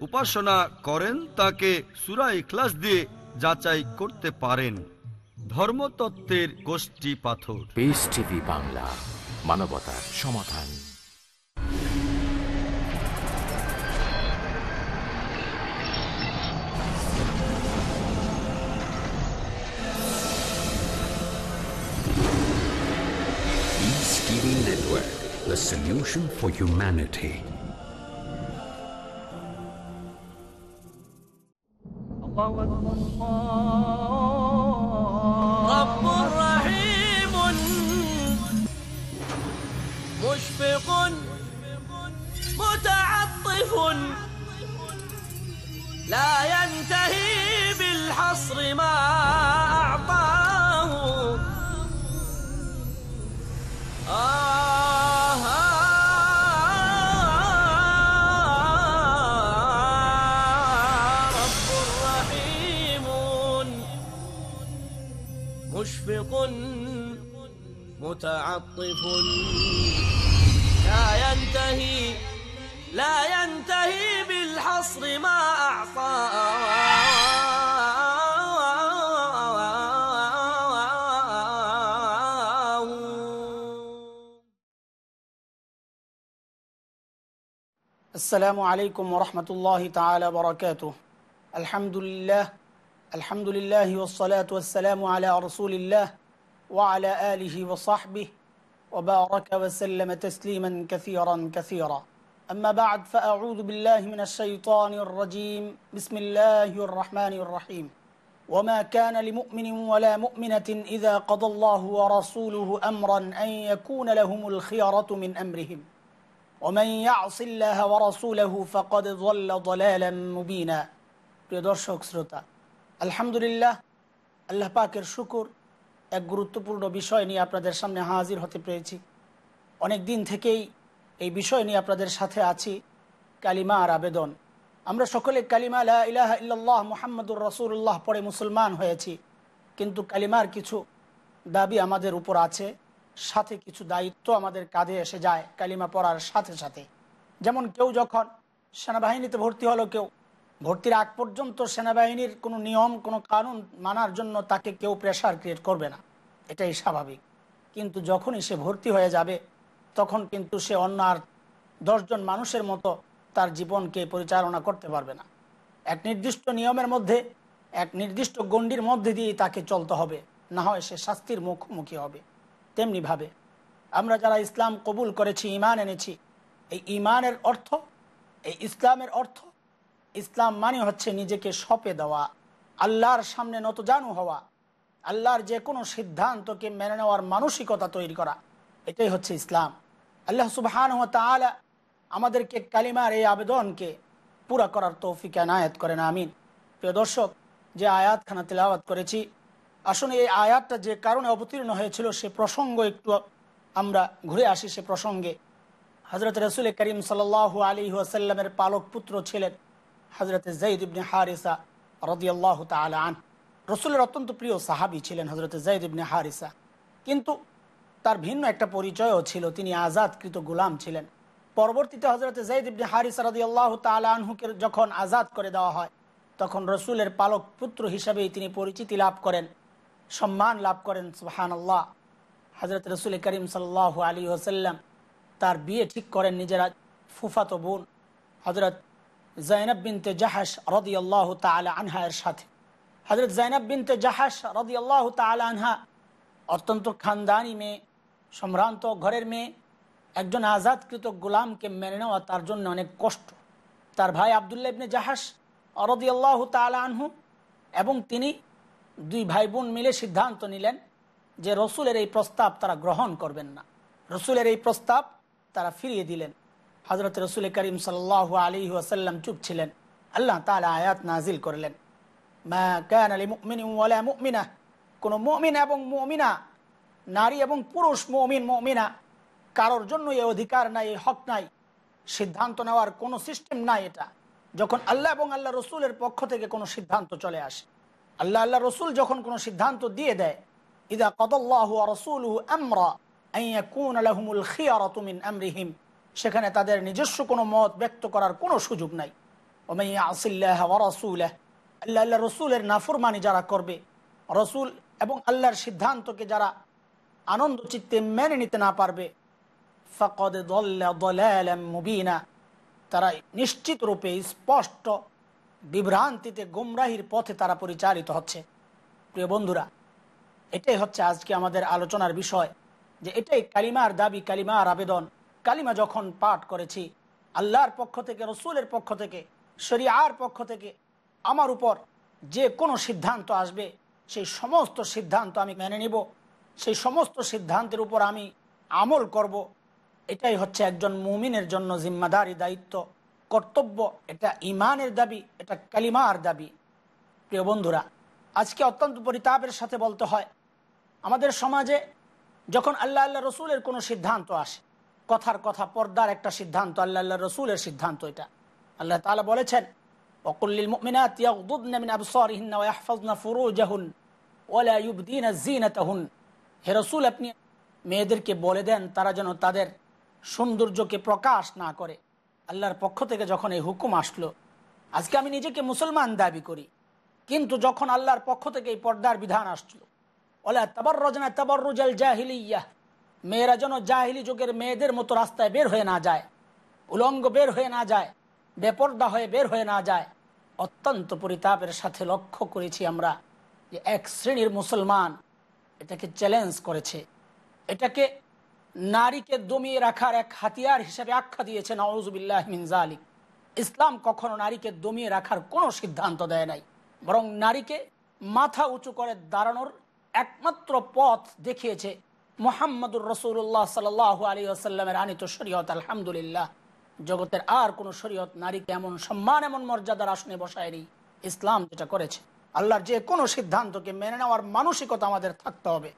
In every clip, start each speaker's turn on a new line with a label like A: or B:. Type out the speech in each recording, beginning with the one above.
A: উপাসনা করেন তাকে সুরা ইখলাস দিয়ে যাচাই করতে পারেন। ধর্মতত্ত্বের গোষ্ঠী পাথর।
B: পিস টিভি বাংলা মানবতার সমাধান।
C: Network, the solution for humanity.
D: رب رحيم مشفق متعطف لا ينتهي بالحصر ما متعطف. لا ينتهي لا ينتهي بالحصر ما أعطاه
E: السلام عليكم ورحمة الله تعالى وبركاته. الحمد لله الحمد لله والصلاة والسلام على رسول الله. وعلى آله وصحبه وبارك وسلم تسليما كثيرا كثيرا أما بعد فأعوذ بالله من الشيطان الرجيم بسم الله الرحمن الرحيم وما كان لمؤمن ولا مؤمنة إذا قضى الله ورسوله أمرا أن يكون لهم الخيرة من أمرهم ومن يعص الله ورسوله فقد ضل ضلالا মুবিনা প্রিয় দর্শক শ্রোতা আলহামদুলিল্লাহ আল্লাহ পাকের শুকুর এক গুরুত্বপূর্ণ বিষয় নিয়ে আপনাদের সামনে হাজির হতে পেরেছি। অনেক দিন থেকেই এই বিষয় নিয়ে আপনাদের সাথে আছি। কালিমা আর আবেদন। আমরা সকলে কালিমা লা ইলাহা ইল্লাল্লাহ মুহাম্মদুর রসুল্লাহ পরে মুসলমান হয়েছি। কিন্তু কালিমার কিছু দাবি আমাদের উপর আছে। সাথে কিছু দায়িত্ব আমাদের কাঁধে এসে যায় কালিমা পড়ার সাথে সাথে। যেমন কেউ যখন সেনাবাহিনীতে ভর্তি হলো, কেউ ভর্তির আগ পর্যন্ত সেনাবাহিনীর কোনো নিয়ম, কোনো কানুন মানার জন্য তাকে কেউ প্রেশার ক্রিয়েট করবে না। এটাই স্বাভাবিক। কিন্তু যখনই সে ভর্তি হয়ে যাবে, তখন কিন্তু সে অন্য আর দশজন মানুষের মতো তার জীবনকে পরিচালনা করতে পারবে না। এক নির্দিষ্ট নিয়মের মধ্যে, এক নির্দিষ্ট গণ্ডির মধ্যে দিয়ে তাকে চলতে হবে। না হয় সে শাস্তির মুখোমুখি হবে। তেমনিভাবে আমরা যারা ইসলাম কবুল করেছি ইমান এনেছি, এই ইমানের অর্থ, এই ইসলামের অর্থ ইসলাম মানে হচ্ছে নিজেকে সপে দেওয়া, আল্লাহর সামনে নতজানু হওয়া, আল্লাহর যে কোনো সিদ্ধান্তকে মেনে নেওয়ার মানসিকতা তৈরি করা। এটাই হচ্ছে ইসলাম। আল্লাহ সুবহান আমাদেরকে কালিমার এই আবেদনকে পুরা করার তৌফিক এনায়ত করেন, আমিন। প্রিয় দর্শক, যে আয়াতখানা তেলাওয়াত করেছি আসলে এই আয়াতটা যে কারণে অবতীর্ণ হয়েছিল সে প্রসঙ্গ একটু আমরা ঘুরে আসি সে প্রসঙ্গে। হজরত রসুল করিম সাল আলী ওয়াসাল্লামের পালক পুত্র ছিলেন। হজরত জঈদ ইবনে হারিসা রদিয়াল্লাহ তালা রসুলের অত্যন্ত প্রিয় সাহাবি ছিলেন হজরত জঈদ ইবনে হারিসা। কিন্তু তার ভিন্ন একটা পরিচয়ও ছিল, তিনি আজাদকৃত গোলাম ছিলেন। পরবর্তীতে হজরত জঈদ ইবনে হারিসা রদিয়াল্লাহ তালা যখন আজাদ করে দেওয়া হয়, তখন রসুলের পালক পুত্র হিসাবেই তিনি পরিচিতি লাভ করেন, সম্মান লাভ করেন সুহান আল্লাহ হজরত রসুল করিম সাল্লাহ আলী ওসাল্লাম তার বিয়ে ঠিক করেন নিজেরা ফুফাতো বোন। হজরত জৈনব বিনতে জাহাস রদি আল্লাহ তালা আনহা এর সাথে। হজরত জৈনব বিনতে জাহাস রদি আল্লাহ তালা আনহা অত্যন্ত খানদানি মেয়ে, সম্ভ্রান্ত ঘরের মেয়ে, একজন আজাদকৃত গোলামকে মেনে নেওয়া তার জন্য অনেক কষ্ট। তার ভাই আবদুল্লা ইবনে জাহাস রদি আল্লাহ তালা আনহু এবং তিনি দুই ভাই বোন মিলে সিদ্ধান্ত নিলেন যে রসুলের এই প্রস্তাব তারা গ্রহণ করবেন না। রসুলের এই প্রস্তাব তারা ফিরিয়ে দিলেন। হজরত রসুল করিম সাল্লাহ আলী ওয়াসাল্লাম চুপ ছিলেন। আল্লাহ তালা আয়াত নাজিল করলেন। মা কান মুমিন মুমিনা। কোনো মুমিন এবং মমিনা, নারী এবং পুরুষ মমিন, মমিনা, কারোর জন্য এই অধিকার নাই এই হক নাই, সিদ্ধান্ত নেওয়ার কোনো সিস্টেম নাই এটা। যখন আল্লাহ এবং আল্লাহ রসুলের পক্ষ থেকে কোনো সিদ্ধান্ত চলে আসে, আল্লাহ আল্লাহ রসুল যখন কোনো সিদ্ধান্ত দিয়ে দেয়, ইদা কদল্লাহু রসুল আমরা আলাহুমুল খিয়ারতুমিন আমরিহিম। সেখানে তাদের নিজস্ব কোনো মত ব্যক্ত করার কোনো সুযোগ নাই। ওমাইয়া আসিল্লাহ রসুল্লাহ আল্লাহ আল্লাহ রসুলের নাফরমানি যারা করবে, রসুল এবং আল্লাহর সিদ্ধান্তকে যারা আনন্দ চিত্তে মেনে নিতে না পারবে, ফকদ মুবিনা। তারা নিশ্চিত রূপে স্পষ্ট বিভ্রান্তিতে গুমরাহির পথে তারা পরিচালিত হচ্ছে। প্রিয় বন্ধুরা, এটাই হচ্ছে আজকে আমাদের আলোচনার বিষয় যে এটাই কালিমার দাবি, কালিমার আবেদন। কালিমা যখন পাঠ করেছি, আল্লাহর পক্ষ থেকে, রসুলের পক্ষ থেকে, শরিয়ার পক্ষ থেকে, আমার উপর যে কোনো সিদ্ধান্ত আসবে, সেই সমস্ত সিদ্ধান্ত আমি মেনে নিব, সেই সমস্ত সিদ্ধান্তের উপর আমি আমল করব। এটাই হচ্ছে একজন মুমিনের জন্য জিম্মাদারি দায়িত্ব, কর্তব্য, এটা ইমানের দাবি, এটা কালিমার দাবি। প্রিয় বন্ধুরা, আজকে অত্যন্ত পরিতাপের সাথে বলতে হয়, আমাদের সমাজে যখন আল্লাহ আল্লাহ রসুলের কোনো সিদ্ধান্ত আসে কথার কথা, পর্দার একটা সিদ্ধান্ত, আল্লাহ আল্লাহ রসুলের সিদ্ধান্ত এটা। আল্লাহ তালা বলেছেন অকুল্লিল হে রসুল, আপনি মেয়েদেরকে বলে দেন, তারা যেন তাদের সৌন্দর্যকে প্রকাশ না করে। আল্লাহর পক্ষ থেকে যখন এই হুকুম আসলো, আজকে আমি নিজেকে মুসলমান দাবি করি, কিন্তু যখন আল্লাহর পক্ষ থেকে এই পর্দার বিধান আসলো, ওলা তাবর রজনা তাবর রুজাল জাহিলিয়া। মেয়েরা যেন জাহিলি যুগের মেয়েদের মতো রাস্তায় বের হয়ে না যায়, উলঙ্গ বের হয়ে না যায়, বেপর্দা হয়ে বের হয়ে না যায়। অত্যন্ত পরিতাপের সাথে লক্ষ্য করেছি আমরা যে এক শ্রেণির মুসলমান এটাকে চ্যালেঞ্জ করেছে। এটাকে নারীকে দমিয়ে রাখার এক হাতিয়ার হিসেবে আখ্যা দিয়েছে নওয়াজুবিল্লাহ মিনজালিক ইসলাম কখনো নারীকে দমিয়ে রাখার কোনো সিদ্ধান্ত দেয় নাই। বরং নারীকে মাথা উঁচু করে দাঁড়ানোর একমাত্র পথ দেখিয়েছে মোহাম্মদুর রসুল্লাহ সাল আলী আসাল্লামের আনিত শরীয়ত, আলহামদুলিল্লাহ। জগতের আর কোন শরীয়ত নারীকে এমন সম্মান, এমন মর্যাদার আসনে বসায়নি। ইসলাম যেটা করেছে, আল্লাহর যে কোনো সিদ্ধান্তকে মেনে নেওয়ার মানসিকতা আমাদের থাকতে হবে।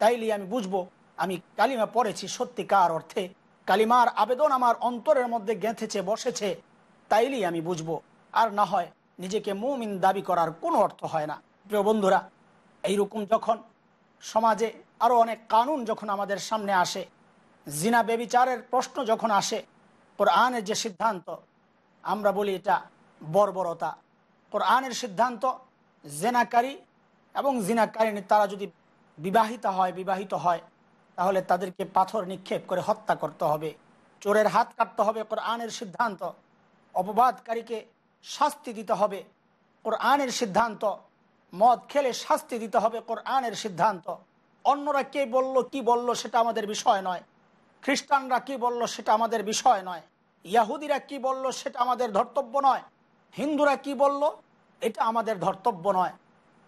E: তাইলে আমি বুঝব, আমি কালিমা পড়েছি সত্যিকার অর্থে। কালিমার আবেদন আমার অন্তরের মধ্যে গেঁথেছে, বসেছে। তাইলেই আমি বুঝব। আর না হয় নিজেকে মুমিন দাবি করার কোনো অর্থ হয় না। প্রিয় বন্ধুরা, এইরকম যখন সমাজে আরও অনেক কানুন যখন আমাদের সামনে আসে, জিনা বেবিচারের প্রশ্ন যখন আসে, কোরআনের যে সিদ্ধান্ত, আমরা বলি এটা বর্বরতা। কোরআনের সিদ্ধান্ত জেনাকারী এবং জিনাকারিনী তারা যদি বিবাহিতা হয়, বিবাহিত হয়, তাহলে তাদেরকে পাথর নিক্ষেপ করে হত্যা করতে হবে। চোরের হাত কাটতে হবে, কোরআনের সিদ্ধান্ত। অপবাদকারীকে শাস্তি দিতে হবে, কোরআনের সিদ্ধান্ত। মদ খেলে শাস্তি দিতে হবে, কোরআনের সিদ্ধান্ত। অন্যরা কে বলল, কি বলল সেটা আমাদের বিষয় নয়। খ্রিস্টানরা কি বলল সেটা আমাদের বিষয় নয়। ইয়াহুদিরা কি বলল সেটা আমাদের ধর্তব্য নয়। হিন্দুরা কি বলল, এটা আমাদের ধর্তব্য নয়।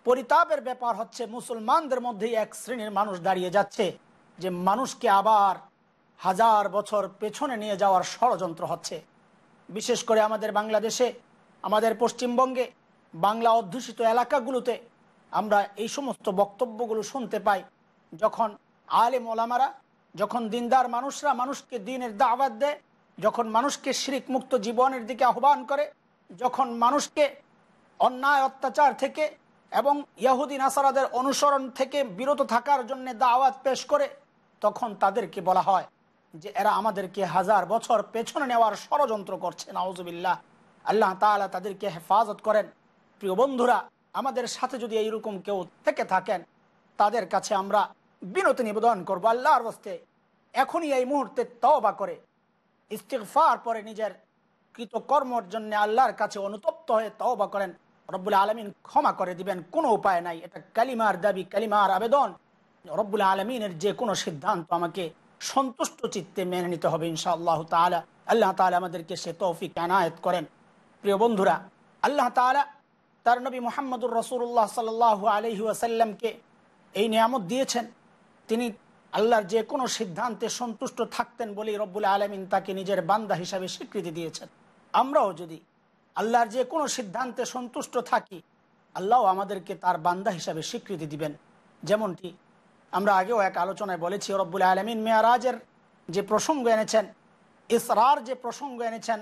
E: পরিতাপের ব্যাপার হচ্ছে মুসলমানদের মধ্যেই এক শ্রেণির মানুষ দাঁড়িয়ে যাচ্ছে, যে মানুষকে আবার হাজার বছর পেছনে নিয়ে যাওয়ার ষড়যন্ত্র হচ্ছে। বিশেষ করে আমাদের বাংলাদেশে, আমাদের পশ্চিমবঙ্গে, বাংলা অধ্যুষিত এলাকাগুলোতে আমরা এই সমস্ত বক্তব্যগুলো শুনতে পাই। যখন আলেম মোলামারা যখন দিনদার মানুষরা মানুষকে দিনের দাওয়াত দেয়, যখন মানুষকে শিরিক মুক্ত জীবনের দিকে আহ্বান করে, যখন মানুষকে অন্যায় অত্যাচার থেকে এবং ইয়াহুদি নাসারাদের অনুসরণ থেকে বিরত থাকার জন্য দাওয়াত পেশ করে, তখন তাদেরকে বলা হয় যে এরা আমাদেরকে হাজার বছর পেছনে নেওয়ার ষড়যন্ত্র করছে। নওয়াজবিল্লাহ আল্লাহ তালা তাদেরকে হেফাজত করেন। প্রিয় বন্ধুরা, আমাদের সাথে যদি এইরকম কেউ থেকে থাকেন, তাদের কাছে আমরা বিনতি নিবেদন করব আল্লাহর বস্তে এখনই এই মুহূর্তে তওবা করে। ইস্তিগফার পরে নিজের কৃতকর্মর জন্য আল্লাহর কাছে অনুতপ্ত হয়ে তওবা করেন। রব্বুল আলমিন ক্ষমা করে দিবেন, কোনো উপায় নাই। এটা কালিমার দাবি, কালিমার আবেদন। রব্বুল আলমিনের যে কোনো সিদ্ধান্ত আমাকে সন্তুষ্ট চিত্তে মেনে নিতে হবে ইনশা আল্লাহ তালা আল্লাহ তালা আমাদেরকে সে তৌফিক আনায়ত করেন। প্রিয় বন্ধুরা, আল্লাহ তালা তার নবী মোহাম্মদুর রসুল্লাহ সাল আলহি আসাল্লামকে এই নিয়ামত দিয়েছেন। তিনি আল্লাহর যে কোনো সিদ্ধান্তে সন্তুষ্ট থাকতেন বলেই রব্বুল আলমিন তাকে নিজের বান্দা হিসাবে স্বীকৃতি দিয়েছেন। আমরাও যদি আল্লাহর যে কোনো সিদ্ধান্তে সন্তুষ্ট থাকি আল্লাহ আমাদেরকে তার বান্দা হিসাবে স্বীকৃতি দিবেন। যেমনটি আমরা আগেও এক আলোচনায় বলেছি, রব্বুল আলমিন মেয়ারাজের যে প্রসঙ্গ এনেছেন, ইসরার যে প্রসঙ্গ এনেছেন,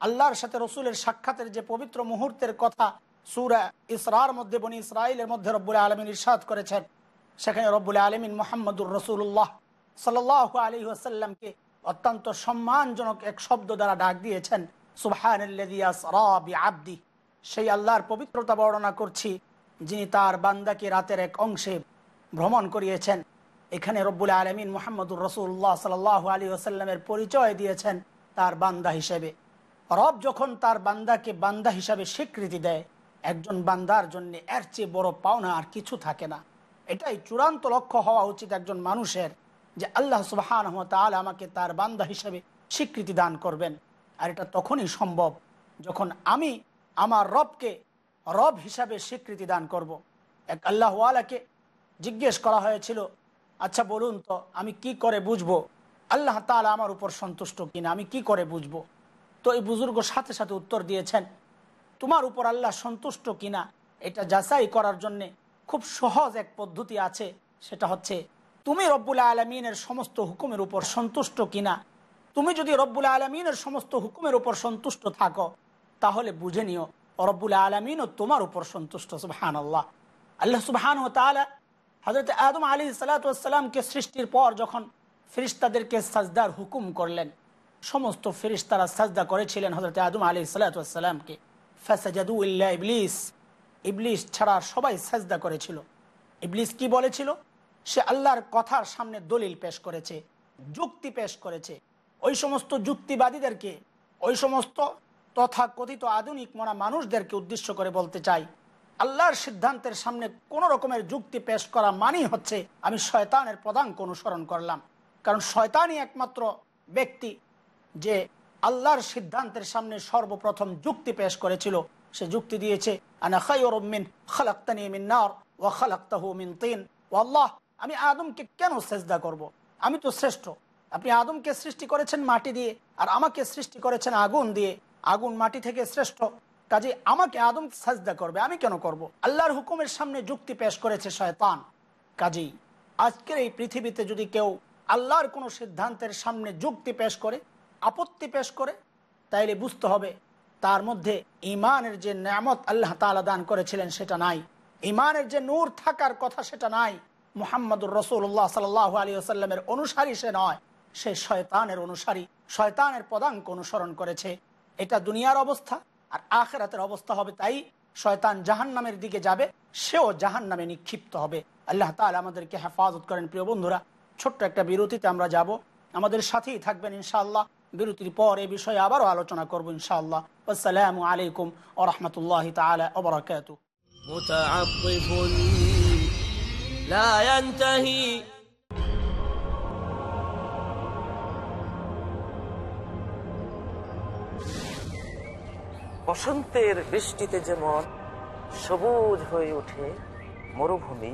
E: আল্লাহর সাথে রসুলের সাক্ষাতের যে পবিত্র মুহূর্তের কথা সুরা ইসরার মধ্যে, বনি ইসরায়েলের মধ্যে রব্বুল আলমিন ইরশাদ করেছেন। সেখানে রব্বুল আলমিন মোহাম্মদুর রসুল্লাহ সাল আলী আসাল্লামকে অত্যন্ত সম্মানজনক এক শব্দ দ্বারা ডাক দিয়েছেন সুবাহানি সেই আল্লাহর পবিত্রতা বর্ণনা করছি, যিনি তার বান্দাকে রাতের এক অংশে ভ্রমণ করিয়েছেন। এখানে রব্বুল আলমিন মোহাম্মদুর রসুল্লাহ সাল আলী আসাল্লামের পরিচয় দিয়েছেন তার বান্দা হিসেবে। রব যখন তার বান্দাকে বান্দা হিসাবে স্বীকৃতি দেয়, একজন বান্দার জন্য এর চেয়ে বড় পাওনা আর কিছু থাকে না। এটাই চূড়ান্ত লক্ষ্য হওয়া উচিত একজন মানুষের যে আল্লাহ সুবাহান তাল আমাকে তার বান্দা হিসাবে স্বীকৃতি দান করবেন। আর এটা তখনই সম্ভব যখন আমি আমার রবকে রব হিসাবে স্বীকৃতি দান করব। এক আল্লাহওয়ালাকে জিজ্ঞেস করা হয়েছিল আচ্ছা বলুন তো, আমি কি করে বুঝব? আল্লাহ তালা আমার উপর সন্তুষ্ট কিনা? আমি কি করে বুঝব? তো এই বুজুর্গ সাথে সাথে উত্তর দিয়েছেন, তোমার উপর আল্লাহ সন্তুষ্ট কিনা? এটা যাচাই করার জন্যে খুব সহজ এক পদ্ধতি আছে। সেটা হচ্ছে, তুমি রব্বুল আলমিনের সমস্ত হুকুমের উপর সন্তুষ্ট কিনা? তুমি যদি রব্বুল আলমিনের সমস্ত হুকুমের উপর সন্তুষ্ট থাকো, তাহলে বুঝে নিও, রব্বুল আলমিনও তোমার উপর সন্তুষ্ট সুবাহান আল্লাহ আল্লাহ সুবহান ও তালা হজরত আদম আলী সালাতামকে সৃষ্টির পর যখন ফিরিস্তাদেরকে সাজদার হুকুম করলেন, সমস্ত ফিরিস্তারা সাজদা করেছিলেন হজরত আদম আলী সালাতামকে ফ্যাসাজাদু ইল্লা ইবলিস। ইবলিস ছাড়া সবাই সাজদা করেছিল। ইবলিস কি বলেছিল? সে আল্লাহর কথার সামনে দলিল পেশ করেছে, যুক্তি পেশ করেছে। ওই সমস্ত যুক্তিবাদীদেরকে, ওই সমস্ত তথা কথিত আধুনিক মনা মানুষদেরকে উদ্দেশ্য করে বলতে চাই, আল্লাহর সিদ্ধান্তের সামনে কোন রকমের যুক্তি পেশ করা মানেই হচ্ছে আমি শয়তানের পদাঙ্ক অনুসরণ করলাম। কারণ শয়তানই একমাত্র ব্যক্তি যে আল্লাহর সিদ্ধান্তের সামনে সর্বপ্রথম যুক্তি পেশ করেছিল সে যুক্তি দিয়েছে, আনা ওয়া আমি আদমকে কেন সেজদা করব। আমি তো শ্রেষ্ঠ। আপনি আদমকে সৃষ্টি করেছেন মাটি দিয়ে আর আমাকে সৃষ্টি করেছেন আগুন দিয়ে। আগুন মাটি থেকে শ্রেষ্ঠ। কাজে আমাকে আদম সাজদা করবে, আমি কেন করব। আল্লাহর হুকুমের সামনে যুক্তি পেশ করেছে শয়তান। কাজেই আজকের এই পৃথিবীতে যদি কেউ আল্লাহর কোনো সিদ্ধান্তের সামনে যুক্তি পেশ করে, আপত্তি পেশ করে, তাইলে বুঝতে হবে তার মধ্যে ইমানের যে নামত আল্লাহ তালা দান করেছিলেন সেটা নাই। ইমানের যে নূর থাকার কথা সেটা নাই। মুহাম্মদুর রসুল্লাহ সাল্লাহ আলী আসাল্লামের অনুসারী সে নয়। সে শয়তানের অনুসারী। শয়তানের পদাঙ্ক অনুসরণ করেছে। এটা দুনিয়ার অবস্থা আর আখেরাতের অবস্থা হবে তাই শয়তান জাহান নামের দিকে যাবে, সেও জাহান নামে নিক্ষিপ্ত হবে। আল্লাহ তালা আমাদেরকে হেফাজত করেন প্রিয় বন্ধুরা। ছোট্ট একটা বিরতিতে আমরা যাব। আমাদের সাথেই থাকবেন ইনশাআল্লাহ। বিরতির পর এই বিষয়ে আবারও আলোচনা করবো ইনশাআল্লাহ আসসালামু আলাইকুম ও রহমতুল্লাহ তালা ওবরাকাতু
D: متعطف لا ينتهي
F: বসন্তের বৃষ্টিতে যেমন সবুজ হয়ে ওঠে মরুভূমি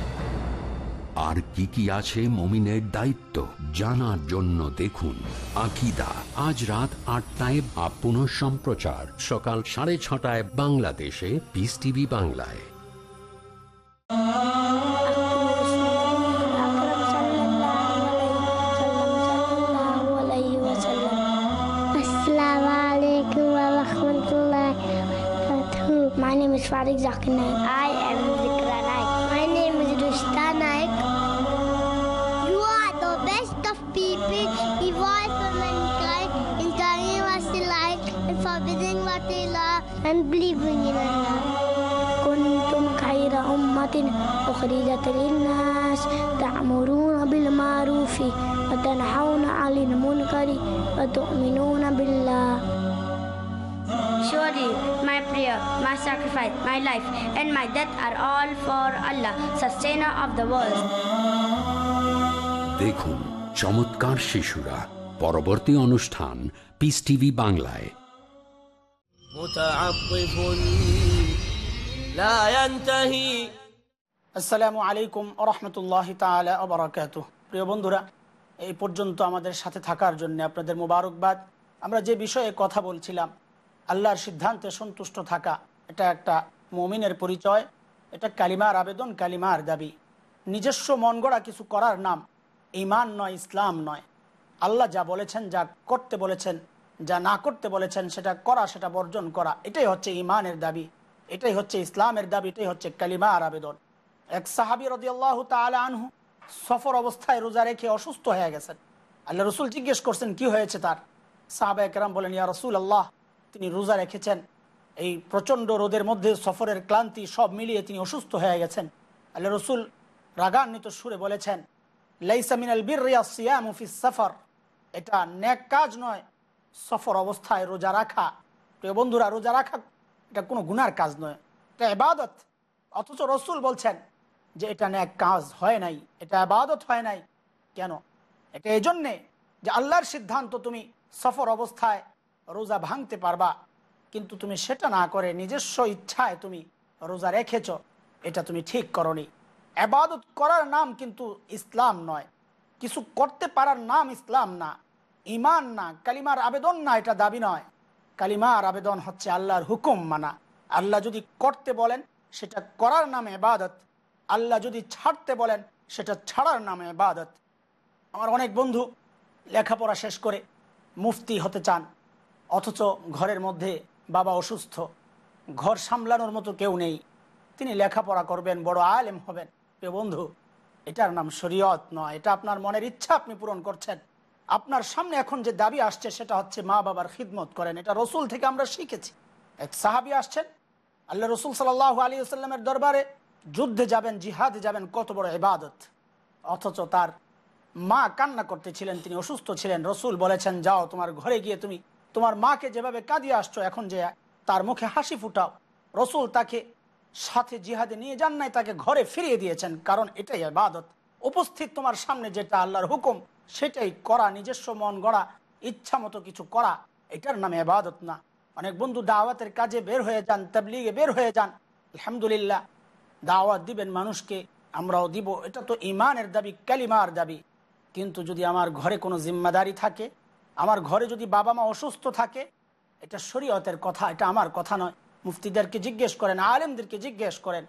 C: আর কি কি আছে মমিনের দায়িত্ব জানার জন্য দেখুন আকিদা। আজ রাত আটটায় বা পুনঃ সম্প্রচার। সকাল সাড়ে ছটায় বাংলাদেশে পিস টিভি বাংলায়.
G: My name is Farid Zakir speech, he voice for mankind, incarning what they like and forbidding what they love, and believing in Allah. كنتم خير أمة أخرجت للناس تأمرون بالمعروف وتنحون عن المنكر وتؤمنون بالله Surely my prayer, my sacrifice, my life and my death are all for Allah, sustainer of the world.
C: देखो চমৎকার শিশুরা। পরবর্তী অনুষ্ঠান piece TV বাংলায়।
E: আসসালামু আলাইকুম প্রিয় বন্ধুরা এই পর্যন্ত আমাদের সাথে থাকার জন্য আপনাদের মোবারকবাদ। আমরা যে বিষয়ে কথা বলছিলাম আল্লাহর সিদ্ধান্তে সন্তুষ্ট থাকা এটা একটা মমিনের পরিচয় এটা কালিমার আবেদন কালিমার দাবি। নিজস্ব মন গড়া কিছু করার নাম ইমান নয়, ইসলাম নয়। আল্লাহ যা বলেছেন, যা করতে বলেছেন, যা না করতে বলেছেন, সেটা করা, সেটা বর্জন করা, এটাই হচ্ছে ইমানের দাবি। এটাই হচ্ছে ইসলামের দাবি, এটাই হচ্ছে কালিমার আবেদন। এক সাহাবি রদি আল্লাহ আনহু সফর অবস্থায় রোজা রেখে অসুস্থ হয়ে গেছেন। আল্লাহ রসুল জিজ্ঞেস করছেন, কি হয়েছে তার? সাহাবা একরাম বলেন, ইয়া রসুল আল্লাহ তিনি রোজা রেখেছেন। এই প্রচণ্ড রোদের মধ্যে সফরের ক্লান্তি সব মিলিয়ে তিনি অসুস্থ হয়ে গেছেন। আল্লাহ রসুল রাগান্বিত সুরে বলেছেন লাইসামিনাল বীর সিয়ামুফিস সফর। এটা ন্যাক কাজ নয়, সফর অবস্থায় রোজা রাখা। প্রিয় বন্ধুরা, রোজা রাখা এটা কোনো গুনার কাজ নয়, এটা এবাদত অথচ রসুল বলছেন যে এটা ন্যাক কাজ হয় নাই, এটা আবাদত হয় নাই। কেন? এটা এই জন্যে যে আল্লাহর সিদ্ধান্ত তুমি সফর অবস্থায় রোজা ভাঙতে পারবা, কিন্তু তুমি সেটা না করে নিজস্ব ইচ্ছায় তুমি রোজা রেখেছ, এটা তুমি ঠিক করনি। আবাদত করার নাম কিন্তু ইসলাম নয়। কিছু করতে পারার নাম ইসলাম না। ইমান না, কালিমার আবেদন না, এটা দাবি নয়। কালিমার আবেদন হচ্ছে আল্লাহর হুকুম মানা। আল্লাহ যদি করতে বলেন, সেটা করার নামে এবাদত আল্লাহ যদি ছাড়তে বলেন, সেটা ছাড়ার নামে এবাদত আমার অনেক বন্ধু লেখাপড়া শেষ করে মুফতি হতে চান, অথচ ঘরের মধ্যে বাবা অসুস্থ। ঘর সামলানোর মতো কেউ নেই। তিনি লেখাপড়া করবেন, বড় আলেম হবেন। প্রিয় বন্ধু, এটার নাম শরীয়ত নয়, এটা আপনার মনের ইচ্ছা আপনি পূরণ করছেন। আপনার সামনে এখন যে দাবি আসছে, সেটা হচ্ছে মা বাবার খিদমত করেন। এটা রসুল থেকে আমরা শিখেছি। এক সাহাবি আসছেন, আল্লাহ রসুল সাল্লাহ আলী আসাল্লামের দরবারে যুদ্ধে যাবেন, জিহাদে যাবেন, কত বড় ইবাদত। অথচ তার মা কান্না করতেছিলেন, তিনি অসুস্থ ছিলেন। রসুল বলেছেন, যাও তোমার ঘরে গিয়ে তুমি তোমার মাকে যেভাবে কাঁদিয়ে আসছো, এখন যে তার মুখে হাসি ফুটাও। রসুল তাকে সাথে জিহাদে নিয়ে যান নাই, তাকে ঘরে ফিরিয়ে দিয়েছেন। কারণ এটাই আবাদত উপস্থিত তোমার সামনে যেটা আল্লাহর হুকুম, সেটাই করা, নিজস্ব মন গড়া, ইচ্ছা মতো কিছু করা, এটার নামে আবাদত না। অনেক বন্ধু দাওয়াতের কাজে বের হয়ে যান, তাবলিগে বের হয়ে যান। আলহামদুলিল্লাহ, দাওয়াত দিবেন মানুষকে, আমরাও দিব। এটা তো ইমানের দাবি, কালিমার দাবি। কিন্তু যদি আমার ঘরে কোনো জিম্মাদারি থাকে, আমার ঘরে যদি বাবা মা অসুস্থ থাকে, এটা শরীয়তের কথা, এটা আমার কথা নয়। মুফতিদেরকে জিজ্ঞেস করেন, আলেমদেরকে জিজ্ঞেস করেন,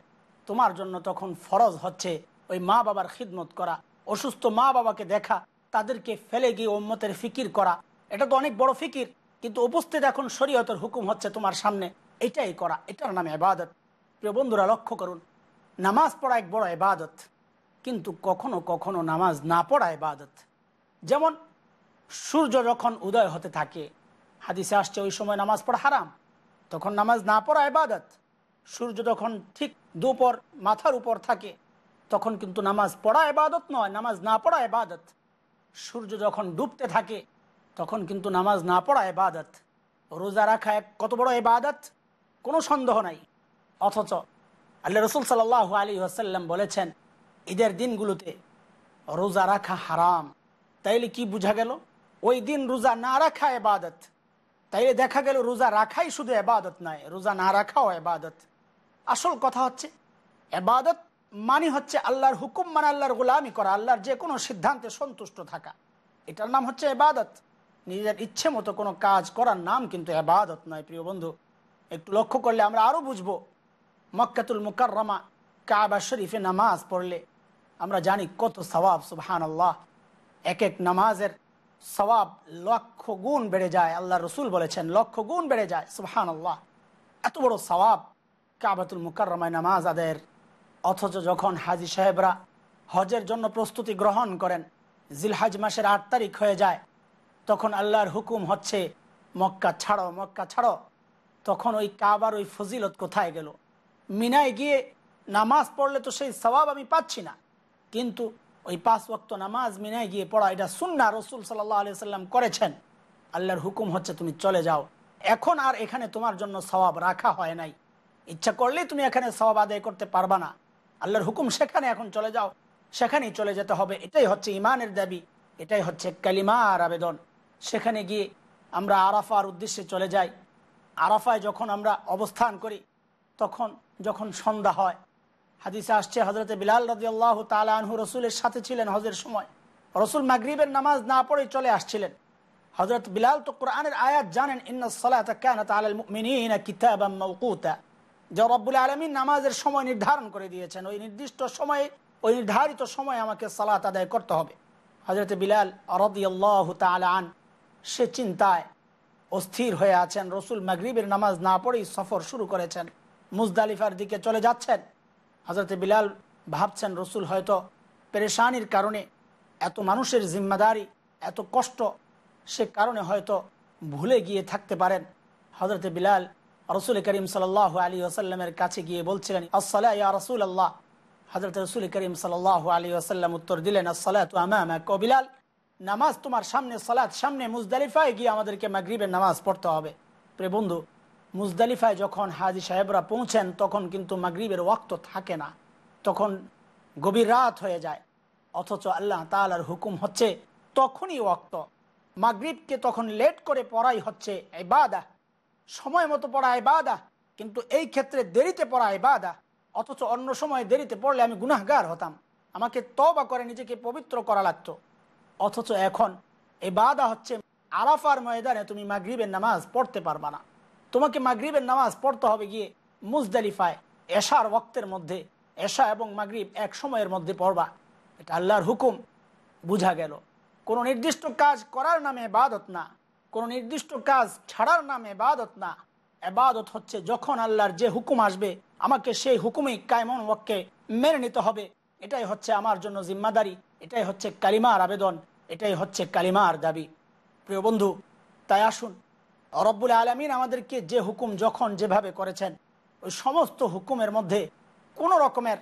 E: তোমার জন্য তখন ফরজ হচ্ছে ওই মা বাবার খিদমত করা, অসুস্থ মা বাবাকে দেখা, তাদেরকে ফেলে গিয়ে ওম্মতের ফিকির করা। এটা তো অনেক বড় ফিকির, কিন্তু উপস্থিত এখন শরীয়তের হুকুম হচ্ছে তোমার সামনে। এটাই করা, এটার নামে এবাদত প্রিয় বন্ধুরা, লক্ষ্য করুন, নামাজ পড়া এক বড় এবাদত কিন্তু কখনো কখনো নামাজ না পড়া এবাদত যেমন সূর্য যখন উদয় হতে থাকে, হাদিসে আসছে ওই সময় নামাজ পড়া হারাম। তখন নামাজ না পড়া এবাদত সূর্য যখন ঠিক দুপর মাথার উপর থাকে, তখন কিন্তু নামাজ পড়া এবাদত নয়, নামাজ না পড়া এবাদত সূর্য যখন ডুবতে থাকে, তখন কিন্তু নামাজ না পড়া এবাদত রোজা রাখা এক কত বড় এবাদত কোনো সন্দেহ নাই। অথচ আল্লাহ রসুল সাল আলী আসাল্লাম বলেছেন, ঈদের দিনগুলোতে রোজা রাখা হারাম। তাইলে কি বোঝা গেল? ওই দিন রোজা না রাখা এবাদত তাইলে দেখা গেল রোজা রাখাই শুধু এবাদত নয় রোজা না রাখাও এবাদত। আসল কথা হচ্ছে, এবাদত মানে হচ্ছে আল্লাহর হুকুম মানে আল্লাহর গোলামি করা, আল্লাহর যে কোনো সিদ্ধান্তে সন্তুষ্ট থাকা। এটার নাম হচ্ছে এবাদত। নিজের ইচ্ছে মতো কোনো কাজ করার নাম কিন্তু এবাদত নয়, প্রিয় বন্ধু। একটু লক্ষ্য করলে আমরা আরও বুঝব, মক্কাতুল মুকাররমা, কাবা শরীফে নামাজ পড়লে আমরা জানি কত সবাব সুবহান আল্লাহ এক এক নামাজের সবাব লক্ষ গুণ বেড়ে যায়, আল্লাহ রসুল বলেছেন, লক্ষ গুণ বেড়ে যায় সুবহান আল্লাহ এত বড় সবাব কাবাতুল মুকাররমায় নামাজ আদের অথচ যখন হাজি সাহেবরা হজের জন্য প্রস্তুতি গ্রহণ করেন, জিলহাজ মাসের আট তারিখ হয়ে যায়, তখন আল্লাহর হুকুম হচ্ছে, মক্কা ছাড়ো মক্কা ছাড়ো। তখন ওই কাবার ওই ফজিলত কোথায় গেল? মিনায় গিয়ে নামাজ পড়লে তো সেই সবাব আমি পাচ্ছি না। কিন্তু ওই পাঁচ ওয়াক্ত নামাজ মিনায় গিয়ে পড়া, এটা সুন্না রসুল সাল্লাহ আলি সাল্লাম করেছেন। আল্লাহর হুকুম হচ্ছে তুমি চলে যাও। এখন আর এখানে তোমার জন্য সবাব রাখা হয় নাই। ইচ্ছা করলেই তুমি এখানে সবাব আদায় করতে পারবা না। আল্লাহর হুকুম সেখানে এখন চলে যাও। সেখানেই চলে যেতে হবে। এটাই হচ্ছে ইমানের দাবি। এটাই হচ্ছে কালিমার আবেদন। সেখানে গিয়ে আমরা আরাফার উদ্দেশ্যে চলে যাই। আরাফায় যখন আমরা অবস্থান করি, তখন যখন সন্ধ্যা হয় হাদিসে আসছে হজরতে বিলাল রদি আল্লাহ তালু রসুলের সাথে ছিলেন হজের সময়। রসুল মাগরিবের নামাজ না পড়ে চলে আসছিলেন। হজরত বিলাল তো কোরআনের আয়াত জানেন, ইন্না যে রব্বুল আলমীর নামাজের সময় নির্ধারণ করে দিয়েছেন। ওই নির্দিষ্ট সময়ে, ওই নির্ধারিত সময় আমাকে সালাত আদায় করতে হবে। হজরত বিলাল রদিয়াল্লাহ তালান সে চিন্তায় অস্থির হয়ে আছেন। রসুল মাগরিবের নামাজ না পড়েই সফর শুরু করেছেন। মুজদালিফার দিকে চলে যাচ্ছেন। হজরত বিলাল ভাবছেন, রসুল হয়তো পেরেশানির কারণে এত মানুষের জিম্মাদারি, এত কষ্ট, সে কারণে হয়তো ভুলে গিয়ে থাকতে পারেন। হজরত বিলাল রসুল করিম সাল আলী আসাল্লামের কাছে গিয়ে বলছিলেন, আসসালাহ ইয়া রসুল আল্লাহ হজরত রসুল করিম সাল আলী আসাল্লাম উত্তর দিলেন আসসালাহ বিলাল, নামাজ তোমার সামনে, সালাত সামনে মুজদালিফায় গিয়ে আমাদেরকে মাগরিবের নামাজ পড়তে হবে। প্রে বন্ধু মুজদালিফায় যখন হাজি সাহেবরা পৌঁছেন, তখন কিন্তু মাগরিবের ওয়াক্ত থাকে না। তখন গভীর রাত হয়ে যায়। অথচ আল্লাহ তালার হুকুম হচ্ছে, তখনই ওয়াক্ত। মাগরিবকে তখন লেট করে পড়াই হচ্ছে বাদা সময় মতো পড়া বাদা কিন্তু এই ক্ষেত্রে দেরিতে পড়া বাদা অথচ অন্য সময় দেরিতে পড়লে আমি গুনাহগার হতাম। আমাকে তবা করে নিজেকে পবিত্র করা লাগতো। অথচ এখন এই বাদা হচ্ছে আরাফার ময়দানে তুমি মাগরিবের নামাজ পড়তে পারবা না। তোমাকে মাগরিবের নামাজ পড়তে হবে গিয়ে মুজদালিফায়, এশার ওক্তের মধ্যে, এশা এবং মাগরিব এক সময়ের মধ্যে পড়বা। এটা আল্লাহর হুকুম। বুঝা গেল। কোনো নির্দিষ্ট কাজ করার নামে এবাদত না। কোনো নির্দিষ্ট কাজ ছাড়ার নামে এবাদত না। এবাদত হচ্ছে যখন আল্লাহর যে হুকুম আসবে, আমাকে সেই হুকুমেই কায়মন ওয়াক্কে মেনে নিতে হবে। এটাই হচ্ছে আমার জন্য জিম্মাদারি। এটাই হচ্ছে কালিমার আবেদন। এটাই হচ্ছে কালিমার দাবি। প্রিয় বন্ধু, তাই আসুন। রব্বুল আলমিন আমাদেরকে যে হুকুম যখন যেভাবে করেছেন, ওই সমস্ত হুকুমের মধ্যে কোনো রকমের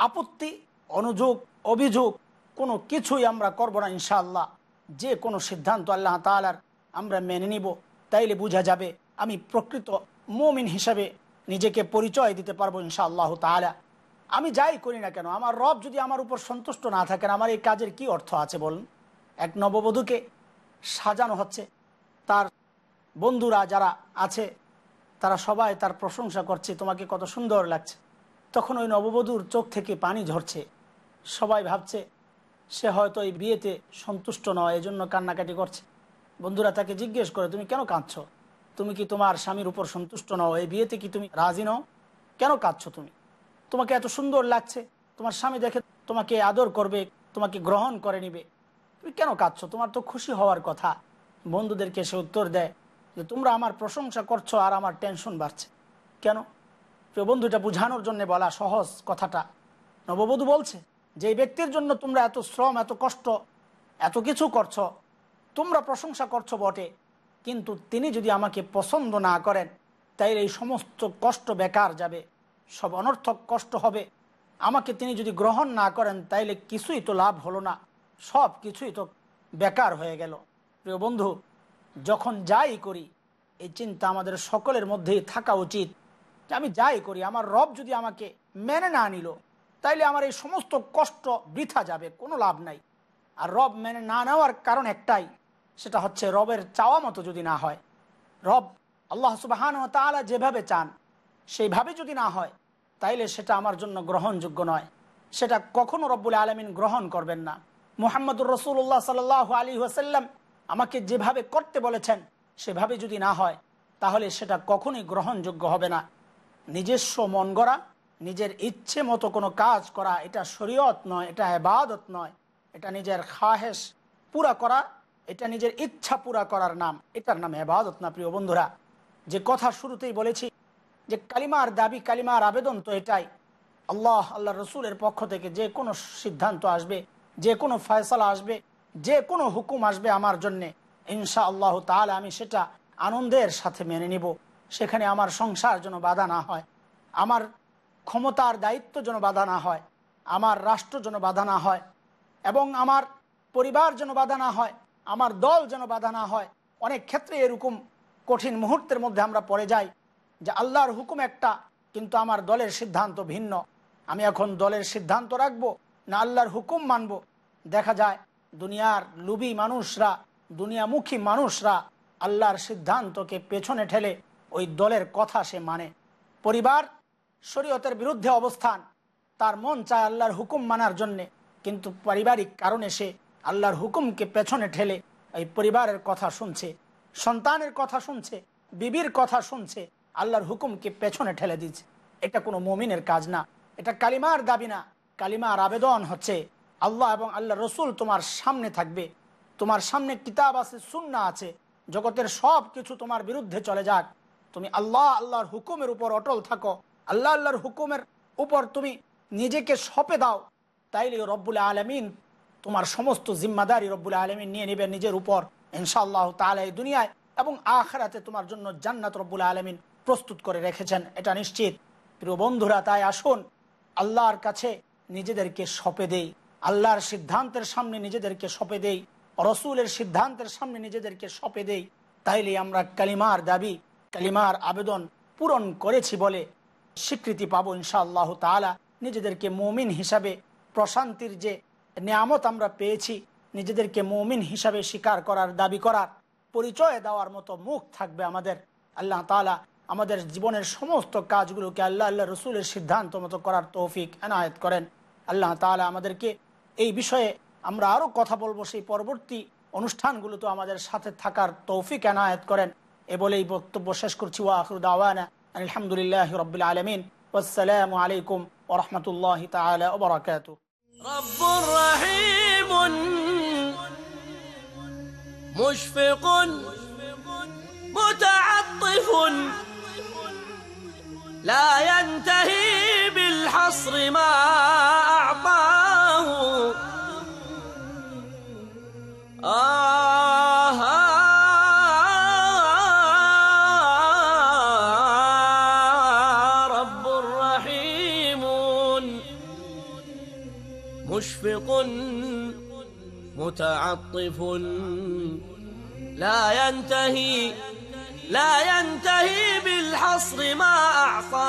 E: আপত্তি, অনুযোগ, অভিযোগ কোনো কিছুই আমরা করব না ইনশাআল্লাহ। যে কোনো সিদ্ধান্ত আল্লাহ তালার আমরা মেনে নিব। তাইলে বোঝা যাবে আমি প্রকৃত মমিন হিসাবে নিজেকে পরিচয় দিতে পারব ইনশাআল্লাহ তালা আমি যাই করি না কেন, আমার রব যদি আমার উপর সন্তুষ্ট না থাকেন, আমার এই কাজের কি অর্থ আছে বলুন? এক নববধূকে সাজানো হচ্ছে, তার বন্ধুরা যারা আছে, তারা সবাই তার প্রশংসা করছে, তোমাকে কত সুন্দর লাগছে। তখন ওই নববধূর চোখ থেকে পানি ঝরছে। সবাই ভাবছে, সে হয়তো এই বিয়েতে সন্তুষ্ট নয় এই জন্য কান্নাকাটি করছে। বন্ধুরা তাকে জিজ্ঞেস করে, তুমি কেন কাঁদছ? তুমি কি তোমার স্বামীর উপর সন্তুষ্ট নও? এই বিয়েতে কি তুমি রাজি নও? কেন কাঁদছ তুমি? তোমাকে এত সুন্দর লাগছে। তোমার স্বামী দেখে তোমাকে আদর করবে, তোমাকে গ্রহণ করে নিবে। তুমি কেন কাঁদছ? তোমার তো খুশি হওয়ার কথা। বন্ধুদেরকে সে উত্তর দেয় যে তোমরা আমার প্রশংসা করছ আর আমার টেনশন বাড়ছে। কেন? প্রিয় বন্ধুটা বোঝানোর জন্য বলা সহজ কথাটা। নববধূ বলছে যে ব্যক্তির জন্য তোমরা এত শ্রম, এত কষ্ট, এত কিছু করছ, তোমরা প্রশংসা করছ বটে, কিন্তু তিনি যদি আমাকে পছন্দ না করেন তাই এই সমস্ত কষ্ট বেকার যাবে, সব অনর্থক কষ্ট হবে। আমাকে তিনি যদি গ্রহণ না করেন, তাইলে কিছুই তো লাভ হলো না, সব কিছুই তো বেকার হয়ে গেল। প্রিয় বন্ধু যখন যাই করি, এই চিন্তা আমাদের সকলের মধ্যেই থাকা উচিত যে আমি যাই করি। আমার রব যদি আমাকে মেনে না নিল, তাইলে আমার এই সমস্ত কষ্ট বৃথা যাবে, কোনো লাভ নাই। আর রব মেনে না নেওয়ার কারণ একটাই, সেটা হচ্ছে রবের চাওয়া মতো যদি না হয়। রব আল্লাহ সুবাহান তালা যেভাবে চান, সেইভাবে যদি না হয়, তাইলে সেটা আমার জন্য গ্রহণযোগ্য নয়। সেটা কখনো রব্বুল আলমিন গ্রহণ করবেন না। মোহাম্মদুর রসুল্লাহ সাল আলী ওয়াসাল্লাম আমাকে যেভাবে করতে বলেছেন, সেভাবে যদি না হয়, তাহলে সেটা কখনোই গ্রহণযোগ্য হবে না। নিজস্ব মন গড়া, নিজের ইচ্ছে মতো কোনো কাজ করা, এটা শরীয়ত নয়, এটা এবাদত নয়। এটা নিজের খাহেস পুরা করা, এটা নিজের ইচ্ছা পুরা করার নাম। এটার নাম এবাদত না, প্রিয় বন্ধুরা। যে কথা শুরুতেই বলেছি, যে কালিমার দাবি, কালিমার আবেদন তো এটাই। আল্লাহ আল্লাহ রসুলের পক্ষ থেকে যে কোনো সিদ্ধান্ত আসবে, যে কোনো ফয়সলা আসবে যে কোনো হুকুম আসবে আমার জন্যে ইনশা আল্লাহ তাহলে আমি সেটা আনন্দের সাথে মেনে নিব। সেখানে আমার সংসার যেন বাধা না হয়, আমার ক্ষমতার দায়িত্ব যেন বাধা না হয়, আমার রাষ্ট্র যেন বাধা না হয়, এবং আমার পরিবার যেন বাধা না হয়, আমার দল যেন বাধা না হয়। অনেক ক্ষেত্রে এরকম কঠিন মুহূর্তের মধ্যে আমরা পড়ে যাই যে আল্লাহর হুকুম একটা, কিন্তু আমার দলের সিদ্ধান্ত ভিন্ন। আমি এখন দলের সিদ্ধান্ত রাখব না আল্লাহর হুকুম মানব। দেখা যায় দুনিয়ার লুবি মানুষরা, দুনিয়ামুখী মানুষরা আল্লাহর সিদ্ধান্তকে পেছনে ঠেলে ওই দলের কথা সে মানে। পরিবার, শরীয়তের বিরুদ্ধে অবস্থান, তার মন চায় আল্লাহর হুকুম মানার জন্যে। কিন্তু পারিবারিক কারণে সে আল্লাহর হুকুমকে পেছনে ঠেলে এই পরিবারের কথা শুনছে, সন্তানের কথা শুনছে, বিবির কথা শুনছে, আল্লাহর হুকুমকে পেছনে ঠেলে দিচ্ছে। এটা কোনো মমিনের কাজ না। এটা কালিমার দাবি না। কালিমার আবেদন হচ্ছে আল্লাহ এবং আল্লাহ রসুল তোমার সামনে থাকবে। তোমার সামনে কিতাব আছে সুন্না আছে। জগতের সব কিছু তোমার বিরুদ্ধে চলে যাক। তুমি আল্লাহ, আল্লাহর হুকুমের উপর অটল থাকো। আল্লাহ, আল্লাহর হুকুমের উপর তুমি নিজেকে সপে দাও। তাইলে রব্বুল আলমিন তোমার সমস্ত জিম্মাদারি রব্বুল আলমিন নিয়ে নেবে নিজের উপর। ইনশাআল্লাহ তাহলে এই দুনিয়ায় এবং আখরাতে তোমার জন্য জান্নাত রব্বুল আলমিন প্রস্তুত করে রেখেছেন। এটা নিশ্চিত। প্রিয় বন্ধুরা, তাই আসুন আল্লাহর কাছে নিজেদেরকে সপে দেই। আল্লাহর সিদ্ধান্তের সামনে নিজেদেরকে সপে দেই, রসুলের সিদ্ধান্তের সামনে নিজেদেরকে সপে দেই, তাইলে আমরা কালিমার দাবি, কালিমার আবেদন পূরণ করেছি বলে স্বীকৃতি পাবো ইনশাআল্লাহ তালা নিজেদেরকে মমিন হিসাবে প্রশান্তির যে নিয়ামত আমরা পেয়েছি, নিজেদেরকে মমিন হিসাবে স্বীকার করার, দাবি করার, পরিচয় দেওয়ার মতো মুখ থাকবে আমাদের। আল্লাহ তালা আমাদের জীবনের সমস্ত কাজগুলোকে আল্লাহ আল্লাহ রসুলের সিদ্ধান্ত মতো করার তৌফিক এনায়ত করেন। আল্লাহ তালা আমাদেরকে এই বিষয়ে আমরা আরও কথা বলবো সেই পরবর্তী অনুষ্ঠানগুলো তো আমাদের সাথে থাকার তৌফিক এনায়ত করেন এ বলেই বক্তব্য শেষ করছি ওয়াহরুদ আওয়ানা আলহামদুলিল্লাহ রবিল আলমিন আসসালামু আলাইকুম ওরহমতুল্লাহ তালা ওবরাকাত
D: رب رحيم مشفق متعطف لا ينتهي بالحصر ما آه رب رحيم مشفق متعطف لا ينتهي لا ينتهي بالحصر ما أعطى.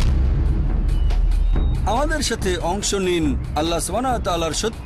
A: আমাদের সাথে অংশ নিন আল্লাহ তাআলার সত্য